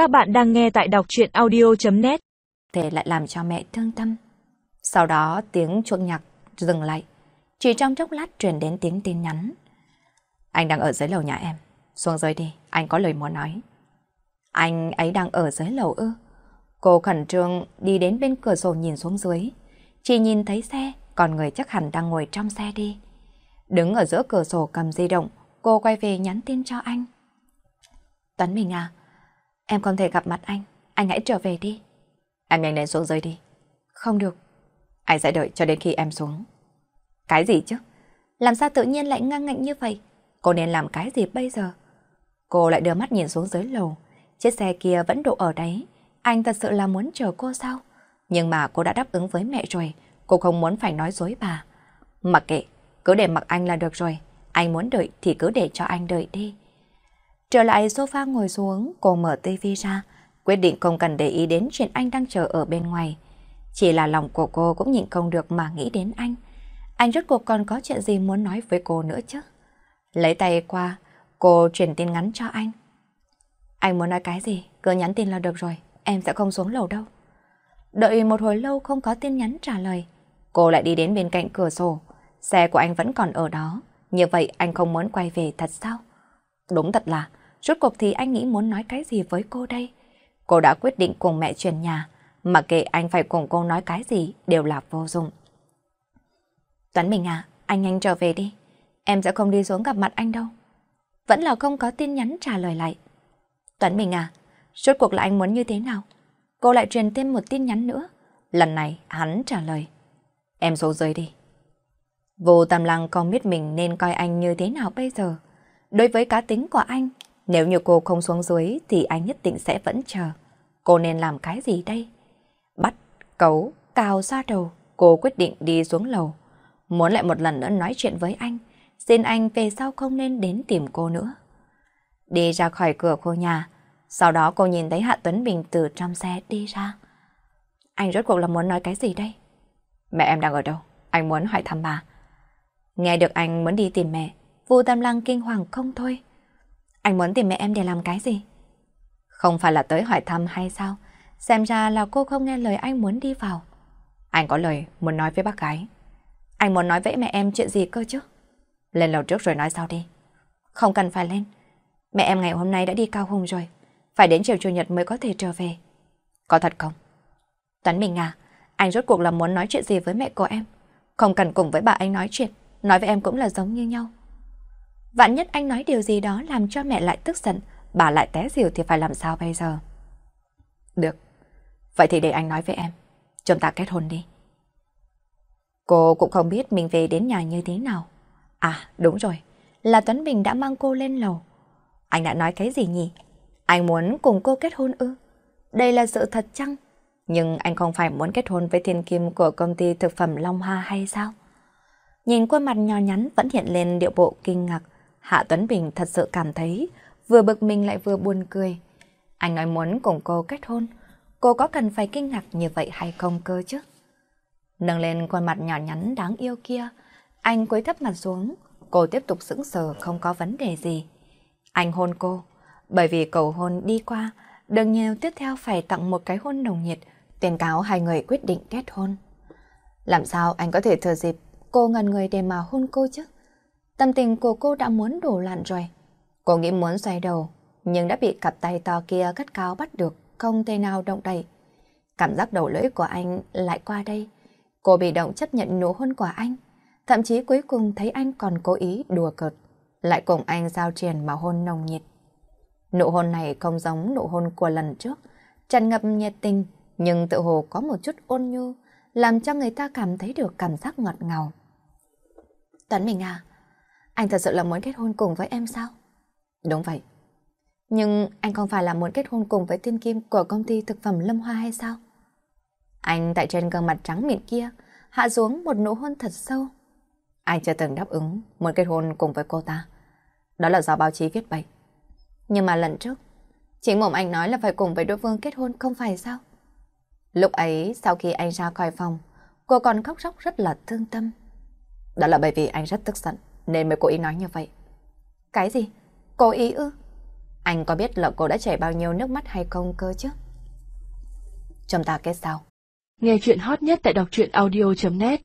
Các bạn đang nghe tại đọc chuyện audio.net Thế lại làm cho mẹ thương tâm. Sau đó tiếng chuông nhạc dừng lại. Chỉ trong chốc lát truyền đến tiếng tin nhắn. Anh đang ở dưới lầu nhà em. Xuống dưới đi, anh có lời muốn nói. Anh ấy đang ở dưới lầu ư? Cô khẩn trương đi đến bên cửa sổ nhìn xuống dưới. Chỉ nhìn thấy xe, còn người chắc hẳn đang ngồi trong xe đi. Đứng ở giữa cửa sổ cầm di động, cô quay về nhắn tin cho anh. Tuấn Minh à, em không thể gặp mặt anh, anh hãy trở về đi. Em nhanh lên xuống dưới đi. Không được. Anh sẽ đợi cho đến khi em xuống. Cái gì chứ? Làm sao tự nhiên lại ngang ngạnh như vậy? Cô nên làm cái gì bây giờ? Cô lại đưa mắt nhìn xuống dưới lầu. Chiếc xe kia vẫn đổ ở đấy. Anh thật sự là muốn chờ cô sao? Nhưng mà cô đã đáp ứng với mẹ rồi. Cô không muốn phải nói dối bà. Mặc kệ, cứ để mặc anh là được rồi. Anh muốn đợi thì cứ để cho anh đợi đi. Trở lại sofa ngồi xuống, cô mở tivi ra, quyết định không cần để ý đến chuyện anh đang chờ ở bên ngoài. Chỉ là lòng của cô cũng nhịn không được mà nghĩ đến anh. Anh rốt cuộc còn có chuyện gì muốn nói với cô nữa chứ? Lấy tay qua, cô truyền tin ngắn cho anh. Anh muốn nói cái gì, cứ nhắn tin là được rồi, em sẽ không xuống lầu đâu. Đợi một hồi lâu không có tin nhắn trả lời, cô lại đi đến bên cạnh cửa sổ. Xe của anh vẫn còn ở đó, như vậy anh không muốn quay về thật sao? Đúng thật là, rốt cuộc thì anh nghĩ muốn nói cái gì với cô đây? Cô đã quyết định cùng mẹ chuyển nhà, mà kệ anh phải cùng cô nói cái gì đều là vô dụng. Tuấn Bình à, anh nhanh trở về đi. Em sẽ không đi xuống gặp mặt anh đâu. Vẫn là không có tin nhắn trả lời lại. Tuấn Bình à, rốt cuộc là anh muốn như thế nào? Cô lại truyền thêm một tin nhắn nữa. Lần này hắn trả lời. Em xuống dưới đi. Vô Tam Lăng không biết mình nên coi anh như thế nào bây giờ. Đối với cá tính của anh, nếu như cô không xuống dưới thì anh nhất định sẽ vẫn chờ. Cô nên làm cái gì đây? Bắt, cấu, cào ra đầu, cô quyết định đi xuống lầu. Muốn lại một lần nữa nói chuyện với anh, xin anh về sau không nên đến tìm cô nữa. Đi ra khỏi cửa cô nhà, sau đó cô nhìn thấy Hạ Tuấn Bình từ trong xe đi ra. Anh rốt cuộc là muốn nói cái gì đây? Mẹ em đang ở đâu? Anh muốn hỏi thăm bà. Nghe được anh muốn đi tìm mẹ, Vu Tam Lăng kinh hoàng không thôi. Anh muốn tìm mẹ em để làm cái gì? Không phải là tới hỏi thăm hay sao? Xem ra là cô không nghe lời anh muốn đi vào. Anh có lời muốn nói với bác gái. Anh muốn nói với mẹ em chuyện gì cơ chứ? Lên lầu trước rồi nói sau đi. Không cần phải lên. Mẹ em ngày hôm nay đã đi cao hùng rồi. Phải đến chiều chủ nhật mới có thể trở về. Có thật không? Tuấn Bình à, anh rốt cuộc là muốn nói chuyện gì với mẹ của em? Không cần cùng với bà anh nói chuyện. Nói với em cũng là giống như nhau. Vạn nhất anh nói điều gì đó làm cho mẹ lại tức giận, bà lại té xỉu thì phải làm sao bây giờ? Được, vậy thì để anh nói với em, chúng ta kết hôn đi. Cô cũng không biết mình về đến nhà như thế nào. À, đúng rồi, là Tuấn Bình đã mang cô lên lầu. Anh đã nói cái gì nhỉ? Anh muốn cùng cô kết hôn ư? Đây là sự thật chăng? Nhưng anh không phải muốn kết hôn với thiên kim của công ty thực phẩm Long Hoa hay sao? Nhìn khuôn mặt nhỏ nhắn vẫn hiện lên điệu bộ kinh ngạc. Hạ Tuấn Bình thật sự cảm thấy vừa bực mình lại vừa buồn cười. Anh nói muốn cùng cô kết hôn. Cô có cần phải kinh ngạc như vậy hay không cơ chứ? Nâng lên khuôn mặt nhỏ nhắn đáng yêu kia, anh cúi thấp mặt xuống, cô tiếp tục sững sờ không có vấn đề gì. Anh hôn cô, bởi vì cầu hôn đi qua, đương nhiên tiếp theo phải tặng một cái hôn nồng nhiệt, tuyên cáo hai người quyết định kết hôn. Làm sao anh có thể thừa dịp cô ngần người để mà hôn cô chứ? Tâm tình của cô đã muốn đổ loạn rồi. Cô nghĩ muốn xoay đầu, nhưng đã bị cặp tay to kia cắt cao bắt được, không thể nào động đậy. Cảm giác đầu lưỡi của anh lại qua đây. Cô bị động chấp nhận nụ hôn của anh. Thậm chí cuối cùng thấy anh còn cố ý đùa cợt. Lại cùng anh giao truyền mà hôn nồng nhiệt. Nụ hôn này không giống nụ hôn của lần trước. Tràn ngập nhiệt tình, nhưng tự hồ có một chút ôn nhu, làm cho người ta cảm thấy được cảm giác ngọt ngào. Tuấn Minh à, anh thật sự là muốn kết hôn cùng với em sao? Đúng vậy. Nhưng anh không phải là muốn kết hôn cùng với tiên kim của công ty thực phẩm Lâm Hoa hay sao? Anh tại trên gương mặt trắng mịn kia hạ xuống một nụ hôn thật sâu. Anh chưa từng đáp ứng muốn kết hôn cùng với cô ta. Đó là do báo chí viết bậy. Nhưng mà lần trước, chính mộng anh nói là phải cùng với đối phương kết hôn không phải sao? Lúc ấy, sau khi anh ra khỏi phòng, cô còn khóc róc rất là thương tâm. Đó là bởi vì anh rất tức giận, nên mới cố ý nói như vậy. Cái gì? Cố ý ư? Anh có biết là cô đã chảy bao nhiêu nước mắt hay không cơ chứ? Chúng ta kết sau. Nghe chuyện hot nhất tại đọc truyện audio.net